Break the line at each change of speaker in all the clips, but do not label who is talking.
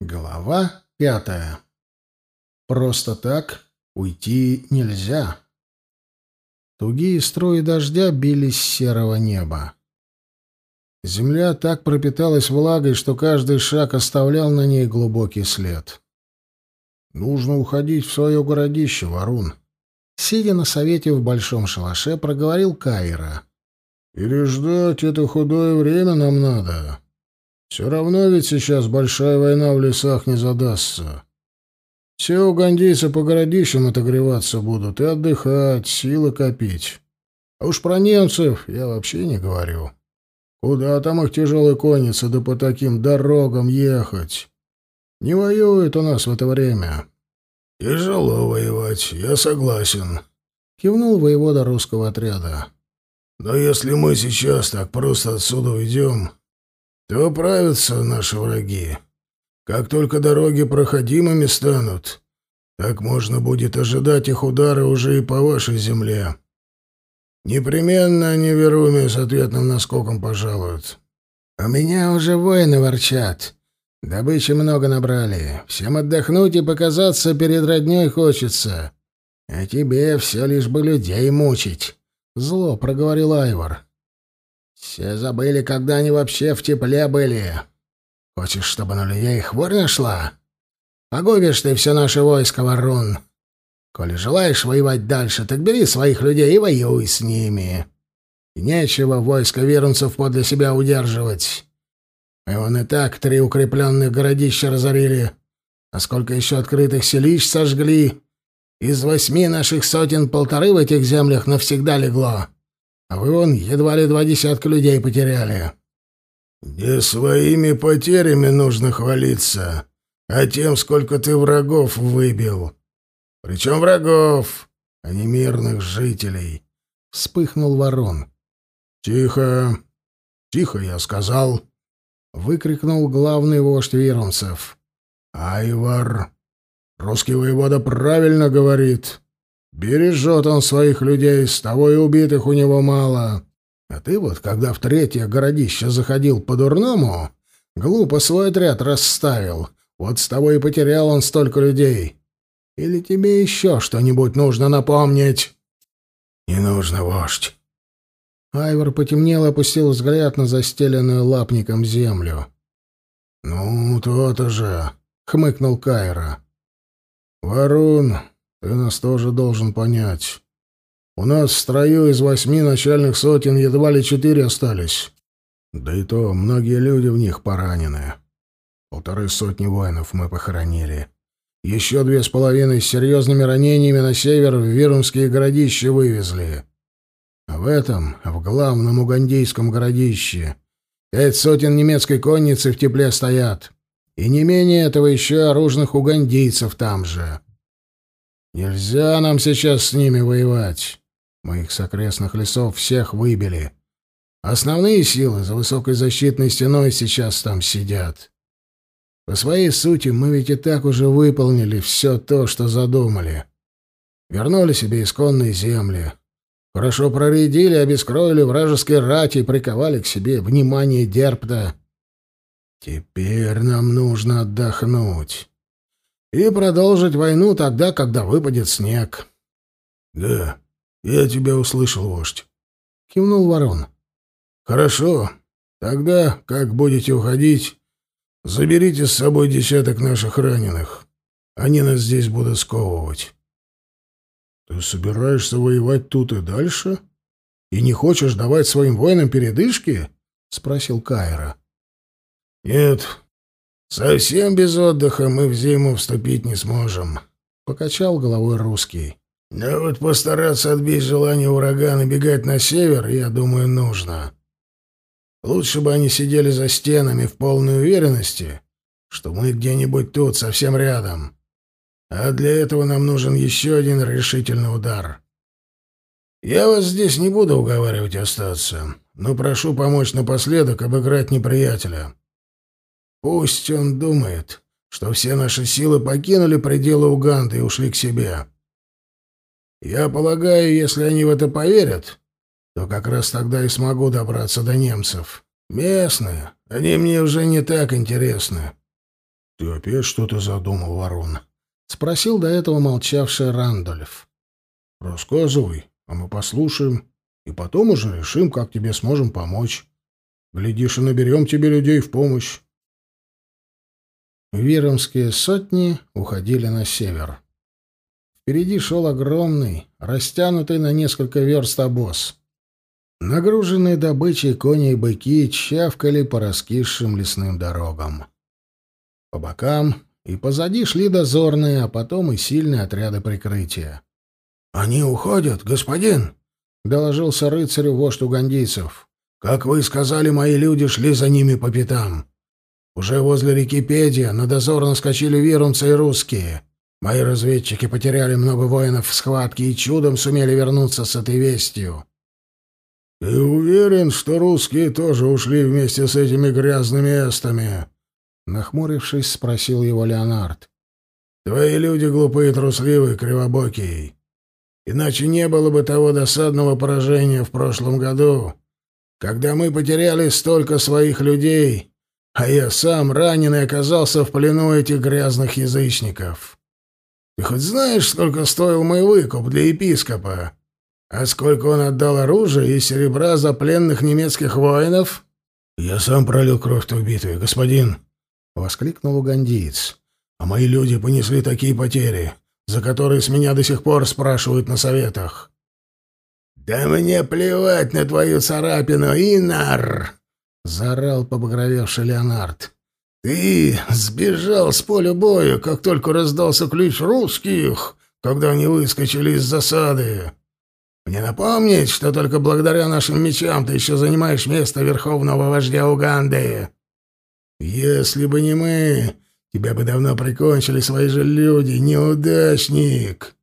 Глава пятая. Просто так уйти нельзя. Тугие струи дождя бились с серого неба. Земля так пропиталась влагой, что каждый шаг оставлял на ней глубокий след. «Нужно уходить в свое городище, Варун», — сидя на совете в большом шалаше, проговорил Кайра. «Или ждать это худое время нам надо?» Все равно ведь сейчас большая война в лесах не задастся. Все угандийцы по городищам отогреваться будут и отдыхать, силы копить. А уж про немцев я вообще не говорю. Куда там их тяжелой конницы да по таким дорогам ехать? Не воюет у нас в это время. — Тяжело воевать, я согласен, — кивнул воевода русского отряда. — Но если мы сейчас так просто отсюда уйдем, то правятся наши враги. Как только дороги проходимыми станут, так можно будет ожидать их удары уже и по вашей земле. Непременно они Веруме с ответным наскоком пожалуют. У меня уже воины ворчат. Добычи много набрали. Всем отдохнуть и показаться перед родней хочется. А тебе все лишь бы людей мучить. Зло проговорил Айвар. Все забыли, когда они вообще в тепле были. Хочешь, чтобы на людей хворь нашла? Погубишь ты все наше войско, Ворон. Коли желаешь воевать дальше, так бери своих людей и воюй с ними. И нечего войско верунцев подле себя удерживать. Мы вон и так три укрепленных городища разорили, а сколько еще открытых селищ сожгли. Из восьми наших сотен полторы в этих землях навсегда легло. А вы вон едва ли два десятка людей потеряли. Не своими потерями нужно хвалиться, а тем, сколько ты врагов выбил. Причем врагов, а не мирных жителей. Вспыхнул ворон. Тихо, тихо, я сказал. Выкрикнул главный вождь виронцев. Айвар, русский воевода правильно говорит. Бережет он своих людей, с того и убитых у него мало. А ты вот, когда в третье городище заходил по-дурному, глупо свой отряд расставил. Вот с того и потерял он столько людей. Или тебе еще что-нибудь нужно напомнить?» «Не нужно, вождь». Айвор потемнел и опустил взгляд на застеленную лапником землю. «Ну, то-то же», — хмыкнул Кайра. «Варун, ты нас тоже должен понять. У нас в строю из восьми начальных сотен едва ли четыре остались. Да и то многие люди в них поранены. Полторы сотни воинов мы похоронили. Еще две с половиной с серьезными ранениями на север в Вирумские городища вывезли. А в этом, в главном угандийском городище, пять сотен немецкой конницы в тепле стоят. И не менее этого еще оружных угандийцев там же. Нельзя нам сейчас с ними воевать. Мы их с окрестных лесов всех выбили. Основные силы за высокой защитной стеной сейчас там сидят. По своей сути, мы ведь и так уже выполнили все то, что задумали. Вернули себе исконные земли. Хорошо проредили, обескроили вражеские рати и приковали к себе внимание Дерпта. Теперь нам нужно отдохнуть и продолжить войну тогда, когда выпадет снег. — Да, я тебя услышал, вождь. — кивнул ворон. — Хорошо. Тогда, как будете уходить, заберите с собой десяток наших раненых. Они нас здесь будут сковывать. — Ты собираешься воевать тут и дальше? И не хочешь давать своим воинам передышки? — спросил Кайра. — Нет, «Совсем без отдыха мы в зиму вступить не сможем», — покачал головой русский. «Да вот постараться отбить желание урагана бегать на север, я думаю, нужно. Лучше бы они сидели за стенами в полной уверенности, что мы где-нибудь тут, совсем рядом. А для этого нам нужен еще один решительный удар. Я вас здесь не буду уговаривать остаться, но прошу помочь напоследок обыграть неприятеля». Пусть он думает, что все наши силы покинули пределы Уганды и ушли к себе. Я полагаю, если они в это поверят, то как раз тогда и смогу добраться до немцев. Местные, они мне уже не так интересны. — Ты опять что-то задумал, ворон? — спросил до этого молчавший Рандольф. — Рассказывай, а мы послушаем, и потом уже решим, как тебе сможем помочь. Глядишь, и наберем тебе людей в помощь. Виромские сотни уходили на север. Впереди шел огромный, растянутый на несколько верст обоз. Нагруженные добычей кони и быки чавкали по раскисшим лесным дорогам. По бокам и позади шли дозорные, а потом и сильные отряды прикрытия. «Они уходят, господин!» — доложился рыцарю вождь угандийцев. «Как вы сказали, мои люди шли за ними по пятам. Уже возле реки Педия на дозор наскочили вирунцы и русские. Мои разведчики потеряли много воинов в схватке и чудом сумели вернуться с этой вестью. «Ты уверен, что русские тоже ушли вместе с этими грязными эстами?» Нахмурившись, спросил его Леонард. «Твои люди глупые, трусливые, кривобокие. Иначе не было бы того досадного поражения в прошлом году, когда мы потеряли столько своих людей, а я сам, раненый, оказался в плену этих грязных язычников. Ты хоть знаешь, сколько стоил мой выкуп для епископа?» А сколько он отдал оружия и серебра за пленных немецких воинов? Я сам пролил кровь в той битве, господин, воскликнул угандиец. А мои люди понесли такие потери, за которые с меня до сих пор спрашивают на советах. Да мне плевать на твою царапину, Инар, заорал побагровевший Леонард. Ты сбежал с поля боя, как только раздался ключ русских, когда они выскочили из засады. Мне напомнить, что только благодаря нашим мечам ты еще занимаешь место верховного вождя Уганды. Если бы не мы, тебя бы давно прикончили свои же люди, неудачник.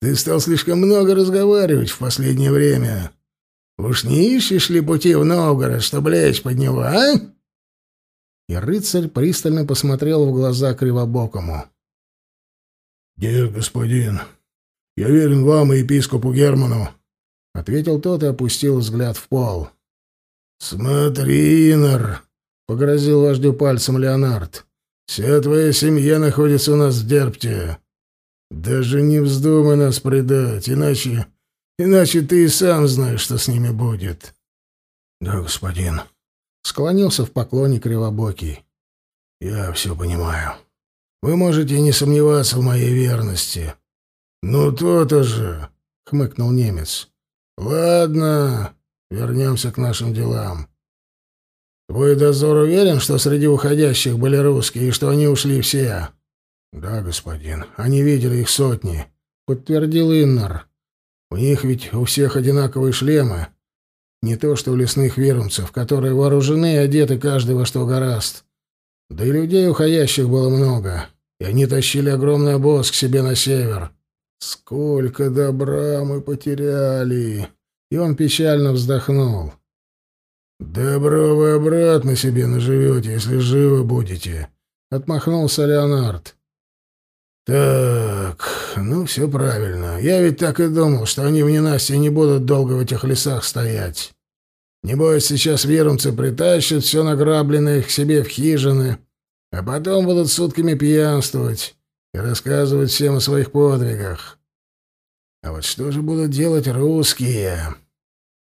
Ты стал слишком много разговаривать в последнее время. Уж не ищешь ли пути в Новгород, чтобы лечь под него, а?» И рыцарь пристально посмотрел в глаза Кривобокому. «Нет, господин, «Я верен вам и епископу Герману», — ответил тот и опустил взгляд в пол. «Смотри, Инор», — погрозил вождю пальцем Леонард, — «вся твоя семья находится у нас в Дерпте. Даже не вздумай нас предать, иначе... иначе ты и сам знаешь, что с ними будет». «Да, господин», — склонился в поклоне Кривобокий. «Я все понимаю. Вы можете не сомневаться в моей верности». «Ну, то-то же!» — хмыкнул немец. «Ладно, вернемся к нашим делам. Твой дозор уверен, что среди уходящих были русские и что они ушли все?» «Да, господин. Они видели их сотни», — подтвердил Иннар. «У них ведь у всех одинаковые шлемы. Не то что у лесных верумцев, которые вооружены и одеты каждый во что гораст. Да и людей уходящих было много, и они тащили огромный обоз к себе на север». Сколько добра мы потеряли!» И он печально вздохнул. «Добро вы обратно себе наживете, если живы будете», — отмахнулся Леонард. «Так, ну все правильно. Я ведь так и думал, что они в ненастье не будут долго в этих лесах стоять. Небось, сейчас верумцы притащат все награбленное к себе в хижины, а потом будут сутками пьянствовать и рассказывать всем о своих подвигах. А вот что же будут делать русские?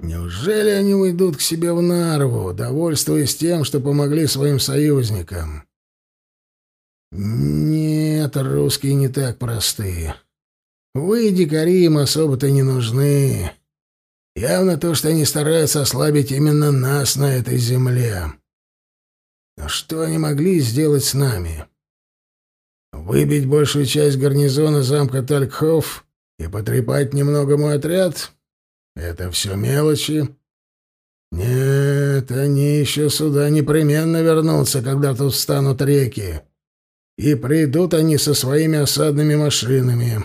Неужели они уйдут к себе в Нарву, довольствуясь тем, что помогли своим союзникам? Нет, русские не так просты. Вы, дикари, им особо-то не нужны. Явно то, что они стараются ослабить именно нас на этой земле. Но что они могли сделать с нами? Выбить большую часть гарнизона замка Талькхоф и потрепать немного мой отряд? Это все мелочи. Нет, они еще сюда непременно вернутся, когда тут встанут реки. И придут они со своими осадными машинами,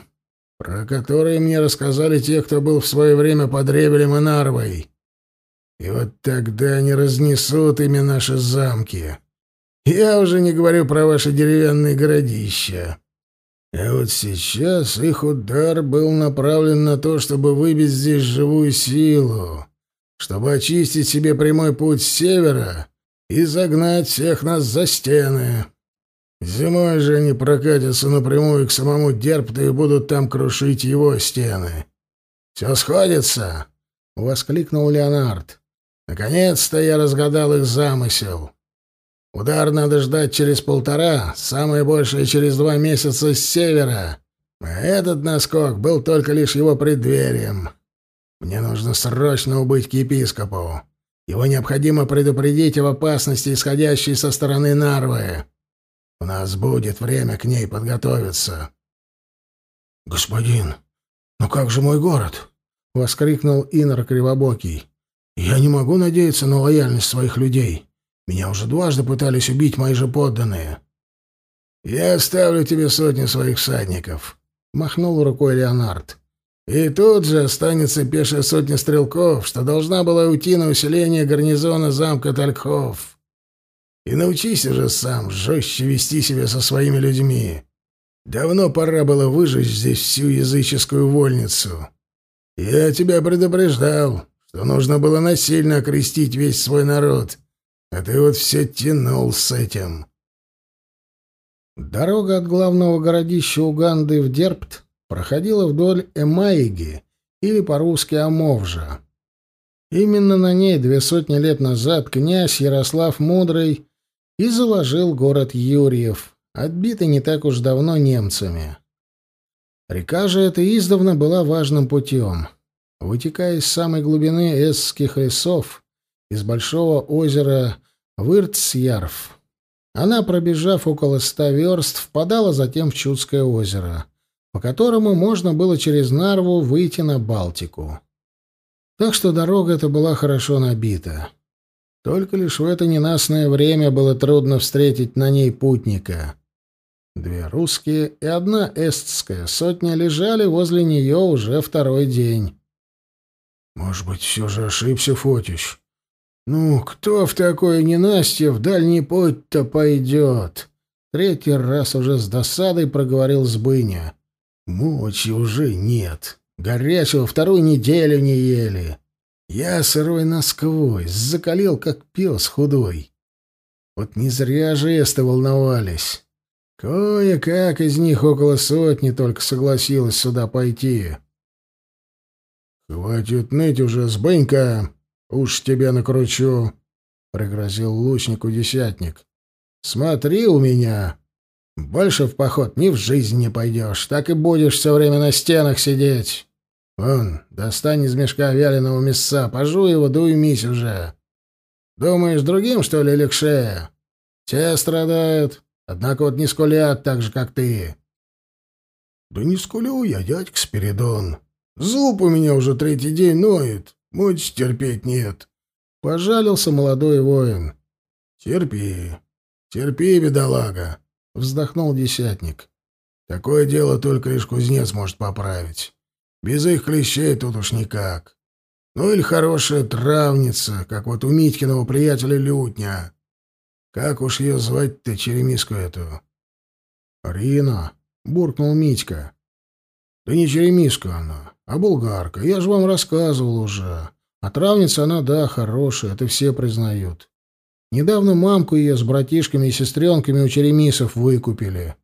про которые мне рассказали те, кто был в свое время под Ревелем и Нарвой. И вот тогда они разнесут ими наши замки. Я уже не говорю про ваши деревянные городища. А вот сейчас их удар был направлен на то, чтобы выбить здесь живую силу, чтобы очистить себе прямой путь с севера и загнать всех нас за стены.
Зимой же они прокатятся напрямую к самому Дерпту и будут там крушить его стены. Все сходится!» — воскликнул Леонард. «Наконец-то я разгадал их замысел. Удар надо ждать через полтора, самое большее через два месяца с севера. А этот наскок был только лишь его преддверием. Мне нужно срочно убыть к епископу. Его необходимо предупредить об опасности, исходящей со стороны Нарвы. У нас будет время к ней подготовиться.
«Господин, ну как же мой город?» — воскликнул Инор Кривобокий. «Я не могу надеяться на лояльность своих людей. Меня уже дважды пытались убить мои же подданные».
«Я оставлю тебе сотни своих всадников», — махнул рукой Леонард. «И тут же останется пешая сотня стрелков, что должна была уйти на усиление гарнизона замка Талькхов. И научись уже сам жестче вести себя со своими людьми. Давно пора было выжечь здесь всю языческую вольницу. Я тебя предупреждал, что нужно было насильно окрестить весь свой народ, а ты вот все тянул с этим».
Дорога от главного городища Уганды в Дерпт проходила вдоль Эмаиги, или по-русски Амовжа. Именно на ней две сотни лет назад князь Ярослав Мудрый и заложил город Юрьев, отбитый не так уж давно немцами. Река же эта издавна была важным путем. Вытекая из самой глубины эсских лесов, из большого озера Вырцьярф, она, пробежав около ста верст, впадала затем в Чудское озеро, по которому можно было через Нарву выйти на Балтику. Так что дорога эта была хорошо набита. Только лишь в это ненастное время было трудно встретить на ней путника. Две русские и одна эстская сотня лежали возле нее уже второй день.
«Может быть, все же ошибся Фотич?» Ну, кто в такое ненастье в дальний путь-то пойдет?
Третий раз уже с досадой проговорил Сбыня.
Мочи уже нет. Горячего вторую неделю не ели. Я сырой насквозь, закалил, как пес худой. Вот не зря жесты волновались. Кое-как из них около сотни только согласилась сюда пойти. «Хватит ныть уже, Сбынька!» «Уж тебя накручу», — пригрозил лучнику десятник. «Смотри у меня. Больше в поход ни в жизнь не пойдешь, так и будешь все время на стенах сидеть. Вон, достань из мешка вяленого мяса, пожуй его, да уймись уже. Думаешь, другим, что ли, легче? Те страдают, однако вот не скулят так же, как ты». «Да не скулю я, дядька Спиридон. Зуб у меня уже третий день ноет. Муть терпеть нет. Пожалился молодой воин. Терпи, терпи, бедолага, вздохнул десятник. Такое дело только лишь кузнец может поправить. Без их клещей тут уж никак. Ну или хорошая травница, как вот у Митькиного приятеля Лютня. Как уж ее звать-то, черемиску эту?
Рина, буркнул Митька.
Да не черемиска она, а булгарка. Я же вам рассказывал уже. А травница она, да, хорошая, это все признают. Недавно мамку ее с братишками и сестренками у черемисов выкупили.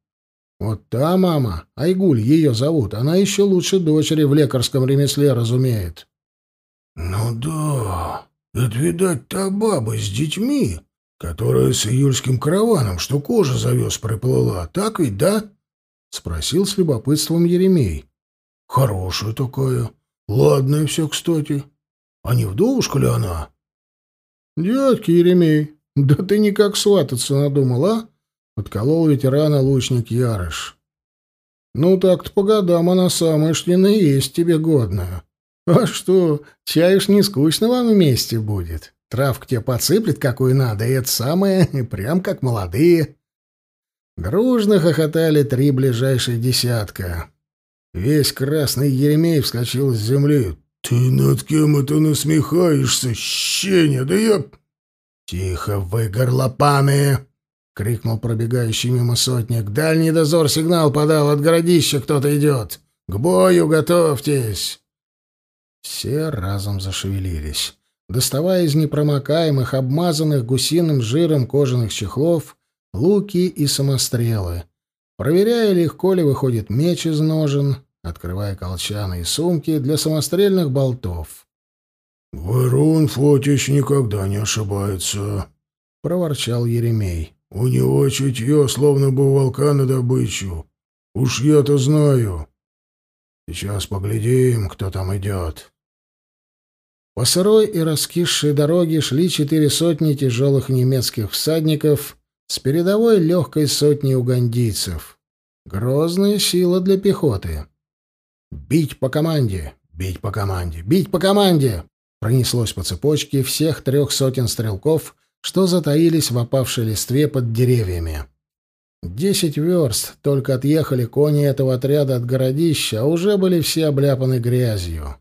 Вот та мама, Айгуль ее зовут, она еще лучше дочери в лекарском ремесле разумеет. — Ну да, это, видать, та баба с детьми, которая с июльским караваном, что кожа завез, приплыла. Так ведь, да? — спросил с любопытством Еремей. — Хорошая такая, ладная все, кстати. А не вдовушка ли она?
— Дядьки Еремей, да ты никак свататься надумал, а? — подколол ветерана лучник Ярыш. — Ну так-то по годам она самая, что есть тебе годная. А что, чаешь не скучно вам вместе будет? Травку тебе подсыплет, какую надо, и это самое, прям как молодые. Дружно хохотали три ближайших десятка. Весь красный Еремей вскочил с земли.
«Ты над кем это насмехаешься, щеня? Да я...»
«Тихо вы, горлопаны!» — крикнул пробегающий мимо сотник. «Дальний дозор сигнал подал, от городища кто-то идет! К бою готовьтесь!» Все разом зашевелились. Доставая из непромокаемых, обмазанных гусиным жиром кожаных чехлов, луки и самострелы, проверяя, легко ли выходит меч из ножен, открывая колчаны и сумки для самострельных болтов.
«Варун Фотич никогда не ошибается», — проворчал Еремей. «У него чутье, словно бы у волка на добычу. Уж я-то знаю. Сейчас поглядим, кто там идет».
По сырой и раскисшей дороге шли четыре сотни тяжелых немецких всадников с передовой легкой сотней угандийцев. Грозная сила для пехоты. «Бить по команде! Бить по команде! Бить по команде!» Пронеслось по цепочке всех трех сотен стрелков, что затаились в опавшей листве под деревьями. Десять верст только отъехали кони этого отряда от городища, а уже были все обляпаны грязью.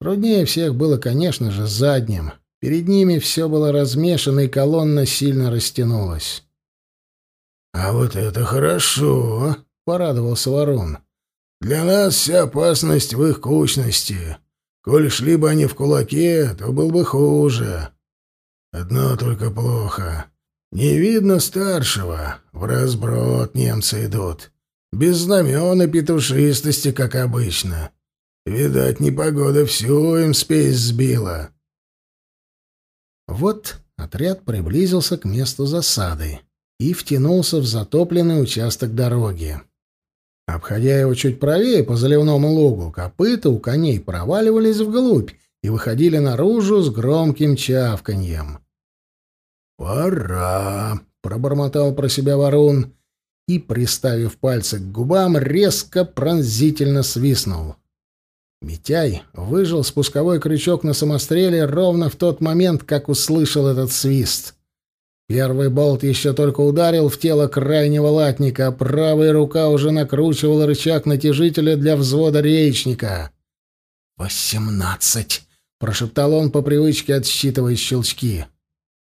Труднее всех было, конечно же, задним. Перед ними все было размешано, и колонна сильно растянулась.
«А вот это хорошо!» — порадовался Ворон. «Для нас вся опасность в их кучности. Коль шли бы они в кулаке, то был бы хуже. Одно только плохо. Не видно старшего. В разброд немцы идут. Без знамен и петушистости, как обычно. Видать, непогода всю им спесь сбила.
Вот отряд приблизился к месту засады и втянулся в затопленный участок дороги. Обходя его чуть правее по заливному лугу, копыта у коней проваливались вглубь и выходили наружу с громким чавканьем. «Пора!» — пробормотал про себя ворон и, приставив пальцы к губам, резко пронзительно свистнул. Митяй выжил спусковой крючок на самостреле ровно в тот момент, как услышал этот свист. Первый болт еще только ударил в тело крайнего латника, а правая рука уже накручивала рычаг натяжителя для взвода речника. «Восемнадцать!» — прошептал он по привычке, отсчитывая щелчки.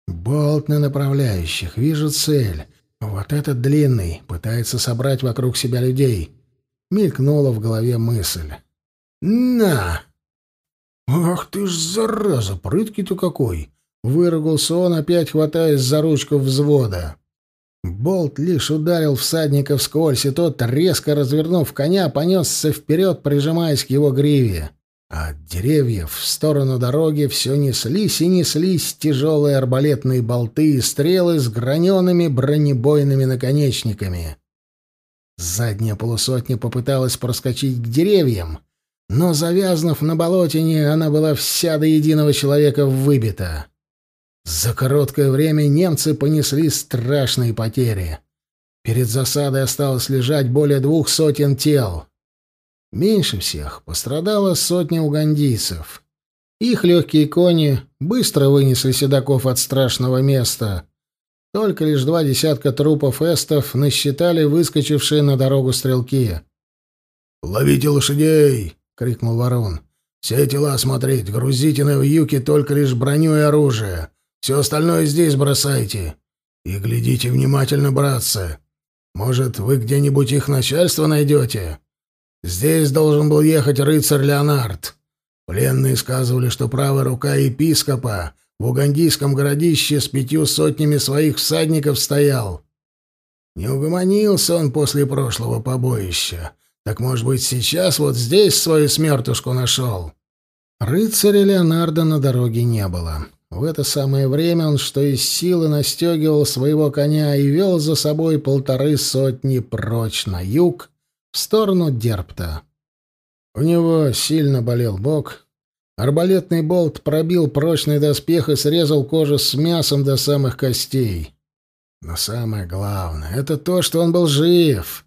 «Болт на направляющих. Вижу цель. Вот этот длинный. Пытается собрать вокруг себя людей». Мелькнула в голове мысль. «На!» «Ах ты ж, зараза, прыткий-то какой!» — выругался он, опять хватаясь за ручку взвода. Болт лишь ударил всадника вскользь, и тот, резко развернув коня, понесся вперед, прижимаясь к его гриве. А от деревьев в сторону дороги все неслись и неслись тяжелые арбалетные болты и стрелы с гранеными бронебойными наконечниками. Задняя полусотня попыталась проскочить к деревьям — но, завязнув на болотине, она была вся до единого человека выбита. За короткое время немцы понесли страшные потери. Перед засадой осталось лежать более двух сотен тел. Меньше всех пострадала сотня угандийцев. Их легкие кони быстро вынесли седаков от страшного места. Только лишь два десятка трупов эстов насчитали выскочившие на дорогу стрелки.
«Ловите лошадей!» — крикнул ворон. «Все тела смотреть, грузите на вьюки только лишь броню и оружие. Все остальное здесь бросайте. И глядите внимательно, братцы. Может, вы где-нибудь их начальство найдете? Здесь должен был ехать рыцарь Леонард. Пленные сказывали, что правая рука епископа в угандийском городище с пятью сотнями своих всадников стоял. Не угомонился он после прошлого побоища. Так, может быть, сейчас вот здесь свою смертушку нашел?»
Рыцаря Леонардо на дороге не было. В это самое время он, что из силы, настегивал своего коня и вел за собой полторы сотни прочь на юг, в сторону Дерпта. У него сильно болел бок. Арбалетный болт пробил прочный доспех и срезал кожу с мясом до самых костей. Но самое главное — это то, что он был жив.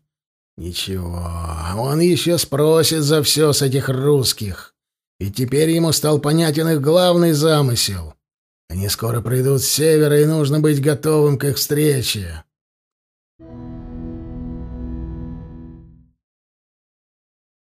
Ничего, он еще спросит за все с этих русских. И теперь ему стал понятен их главный замысел. Они скоро придут с севера, и нужно быть готовым к их встрече.